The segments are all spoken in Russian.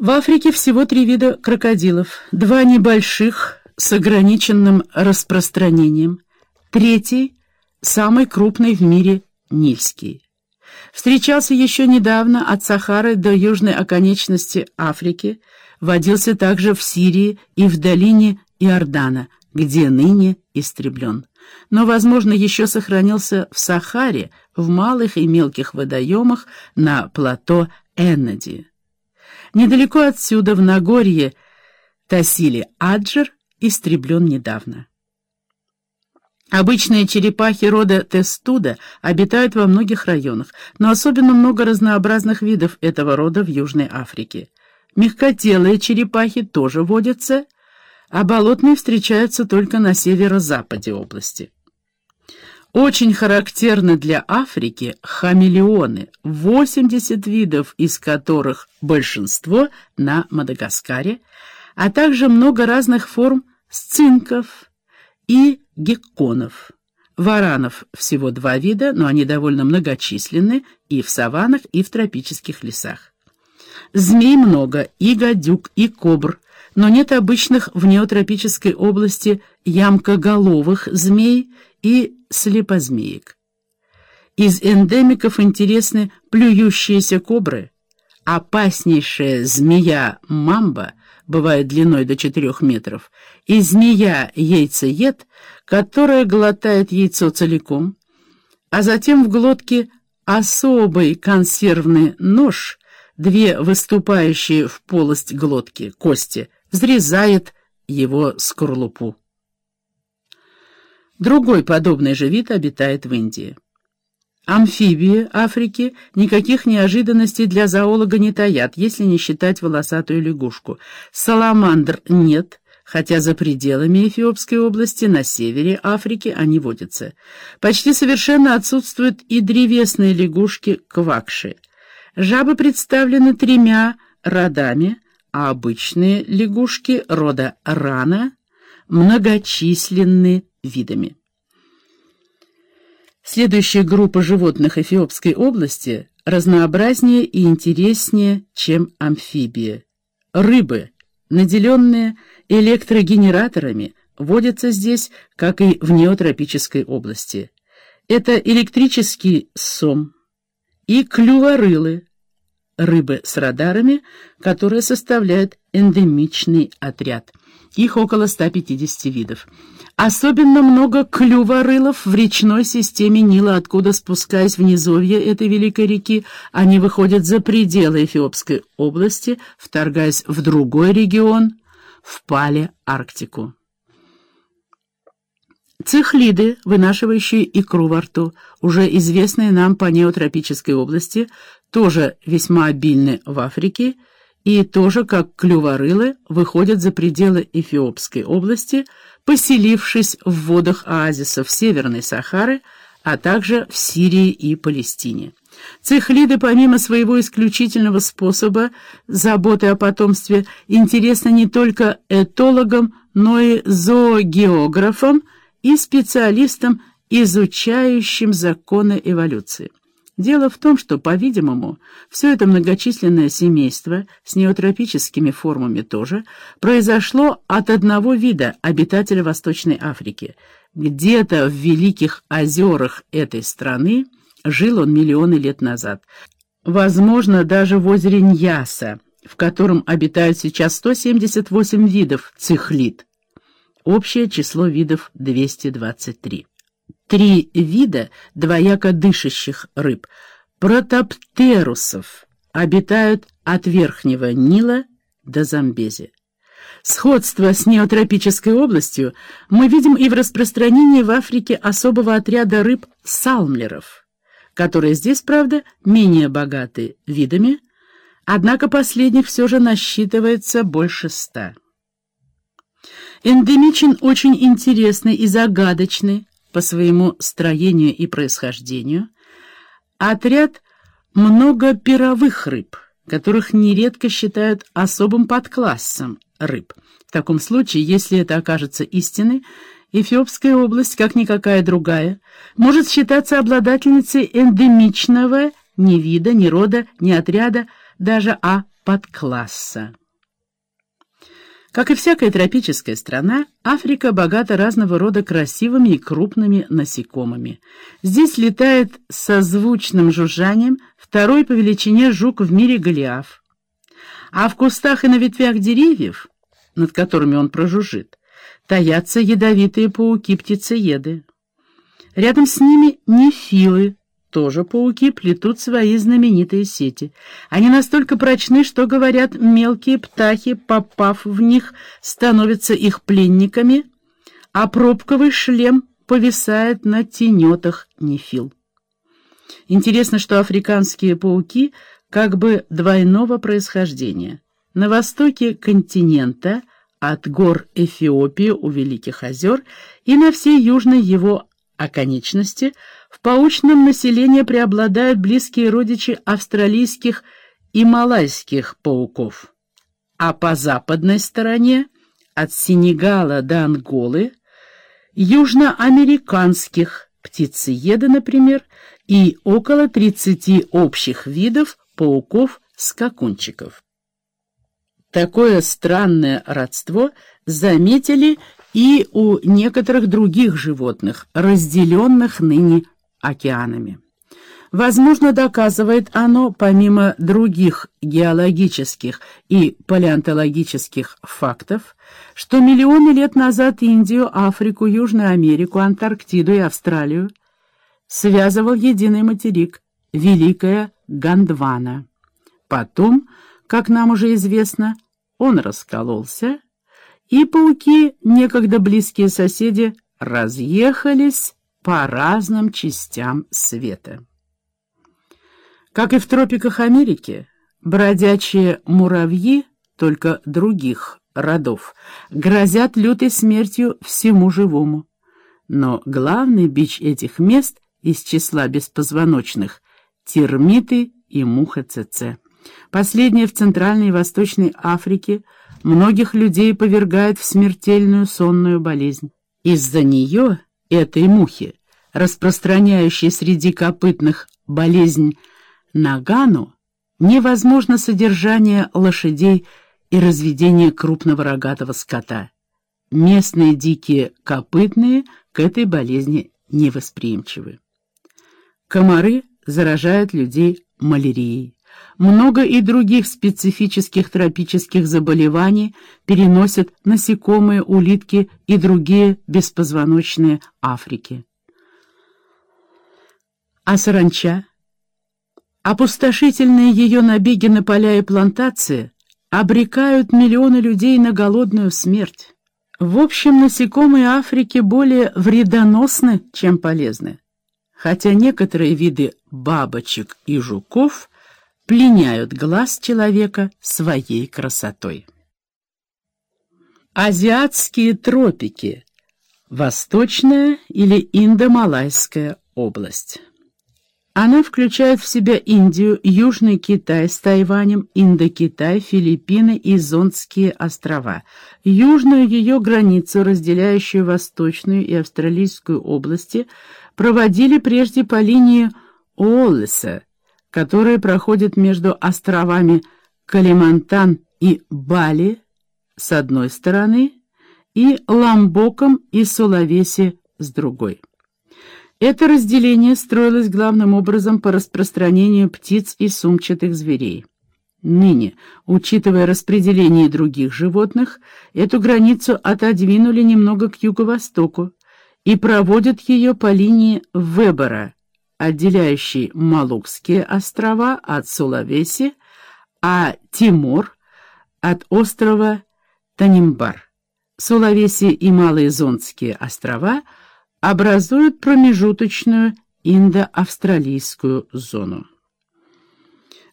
В Африке всего три вида крокодилов. Два небольших с ограниченным распространением. Третий, самый крупный в мире, нильский. Встречался еще недавно от Сахары до южной оконечности Африки, водился также в Сирии и в долине Иордана, где ныне истреблен. Но, возможно, еще сохранился в Сахаре, в малых и мелких водоемах на плато Эннеди. Недалеко отсюда, в Нагорье, Тасили Аджер истреблен недавно. Обычные черепахи рода Тестуда обитают во многих районах, но особенно много разнообразных видов этого рода в Южной Африке. Мягкотелые черепахи тоже водятся, а болотные встречаются только на северо-западе области. Очень характерны для Африки хамелеоны, 80 видов из которых большинство на Мадагаскаре, а также много разных форм сцинков и гекконов. Варанов всего два вида, но они довольно многочисленны и в саваннах, и в тропических лесах. Змей много, и гадюк, и кобр, но нет обычных в неотропической области ямкоголовых змей и слепозмеек. Из эндемиков интересны плюющиеся кобры, опаснейшая змея-мамба бывает длиной до 4 метров, и змея-яйцеед, которая глотает яйцо целиком, а затем в глотке особый консервный нож, две выступающие в полость глотки кости, взрезает его скорлупу. Другой подобный же вид обитает в Индии. Амфибии Африки никаких неожиданностей для зоолога не таят, если не считать волосатую лягушку. Саламандр нет, хотя за пределами Эфиопской области на севере Африки они водятся. Почти совершенно отсутствуют и древесные лягушки квакши. Жабы представлены тремя родами, а обычные лягушки рода рана многочисленны видами. Следующая группа животных Эфиопской области разнообразнее и интереснее, чем амфибии. Рыбы, наделенные электрогенераторами, водятся здесь, как и в неотропической области. Это электрический сом и клюворылы, рыбы с радарами, которые составляют эндемичный отряд. Их около 150 видов. Особенно много клюворылов в речной системе Нила, откуда, спускаясь в низовье этой великой реки, они выходят за пределы Эфиопской области, вторгаясь в другой регион, в Пале-Арктику. Цихлиды, вынашивающие икру во рту, уже известные нам по неотропической области, тоже весьма обильны в Африке и тоже, как клюворылы, выходят за пределы Эфиопской области, поселившись в водах оазисов Северной Сахары, а также в Сирии и Палестине. Цихлиды, помимо своего исключительного способа заботы о потомстве, интересны не только этологам, но и зоогеографам и специалистам, изучающим законы эволюции. Дело в том, что, по-видимому, все это многочисленное семейство с неотропическими формами тоже произошло от одного вида обитателя Восточной Африки. Где-то в великих озерах этой страны жил он миллионы лет назад. Возможно, даже в озере Ньяса, в котором обитают сейчас 178 видов цихлит. Общее число видов 223. Три вида двояко дышащих рыб, протоптерусов, обитают от Верхнего Нила до Замбези. Сходство с неотропической областью мы видим и в распространении в Африке особого отряда рыб салмлеров, которые здесь, правда, менее богаты видами, однако последних все же насчитывается больше ста. Эндемичен очень интересный и загадочный по своему строению и происхождению, отряд многоперовых рыб, которых нередко считают особым подклассом рыб. В таком случае, если это окажется истиной, Эфиопская область, как никакая другая, может считаться обладательницей эндемичного ни вида, ни рода, ни отряда даже А подкласса. Как и всякая тропическая страна, Африка богата разного рода красивыми и крупными насекомыми. Здесь летает со звучным жужжанием второй по величине жук в мире Голиаф. А в кустах и на ветвях деревьев, над которыми он прожужжит, таятся ядовитые пауки-птицееды. Рядом с ними нефилы, тоже пауки плетут свои знаменитые сети. Они настолько прочны, что, говорят, мелкие птахи, попав в них, становятся их пленниками, а пробковый шлем повисает на тенетах нефил. Интересно, что африканские пауки как бы двойного происхождения. На востоке континента, от гор Эфиопии у Великих озер и на всей южной его оконечности – в паучном населении преобладают близкие родичи австралийских и малайских пауков, а по западной стороне, от Сенегала до Анголы, южноамериканских птицееды, например, и около 30 общих видов пауков-скакунчиков. Такое странное родство заметили и у некоторых других животных, разделенных ныне океанами. Возможно, доказывает оно, помимо других геологических и палеонтологических фактов, что миллионы лет назад Индию, Африку, Южную Америку, Антарктиду и Австралию связывал единый материк — Великая Гондвана. Потом, как нам уже известно, он раскололся, и пауки, некогда близкие соседи, разъехались по разным частям света. Как и в тропиках Америки, бродячие муравьи, только других родов, грозят лютой смертью всему живому. Но главный бич этих мест из числа беспозвоночных — термиты и муха ЦЦ. Последние в Центральной и Восточной Африке многих людей повергает в смертельную сонную болезнь. Из-за нее этой мухи, распространяющей среди копытных болезнь нагану, невозможно содержание лошадей и разведение крупного рогатого скота. Местные дикие копытные к этой болезни невосприимчивы. Комары заражают людей малярией. Много и других специфических тропических заболеваний переносят насекомые, улитки и другие беспозвоночные Африки. А саранча? Опустошительные ее набеги на поля и плантации обрекают миллионы людей на голодную смерть. В общем, насекомые Африки более вредоносны, чем полезны хотя некоторые виды бабочек и жуков пленяют глаз человека своей красотой. Азиатские тропики. Восточная или Индомалайская область. Она включает в себя Индию, Южный Китай с Тайванем, Индокитай, Филиппины и Зонские острова. Южную ее границу, разделяющую Восточную и Австралийскую области, проводили прежде по линии Уоллеса, которая проходит между островами Калимантан и Бали с одной стороны и Ламбоком и Сулавеси с другой. Это разделение строилось главным образом по распространению птиц и сумчатых зверей. Ныне, учитывая распределение других животных, эту границу отодвинули немного к юго-востоку, и проводят ее по линии Вебера, отделяющей Малукские острова от Сулавеси, а Тимор от острова Танимбар. Сулавеси и Малые Зонтские острова образуют промежуточную индо-австралийскую зону.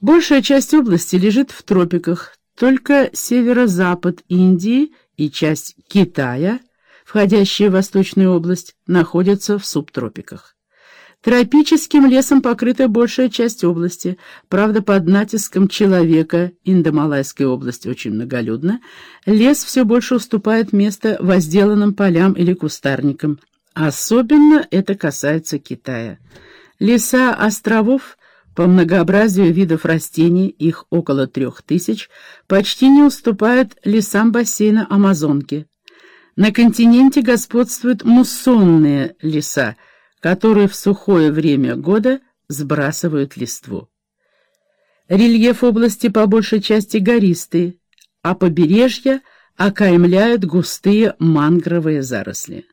Большая часть области лежит в тропиках, только северо-запад Индии и часть Китая – входящие в Восточную область, находятся в субтропиках. Тропическим лесом покрыта большая часть области, правда, под натиском человека, Индомалайская область очень многолюдна, лес все больше уступает место возделанным полям или кустарникам. Особенно это касается Китая. Леса островов По многообразию видов растений, их около трех тысяч, почти не уступают лесам бассейна Амазонки. На континенте господствуют муссонные леса, которые в сухое время года сбрасывают листву. Рельеф области по большей части гористый, а побережья окаймляют густые мангровые заросли.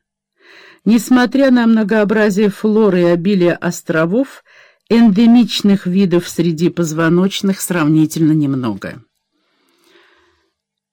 Несмотря на многообразие флоры и обилие островов, эндемичных видов среди позвоночных сравнительно немного.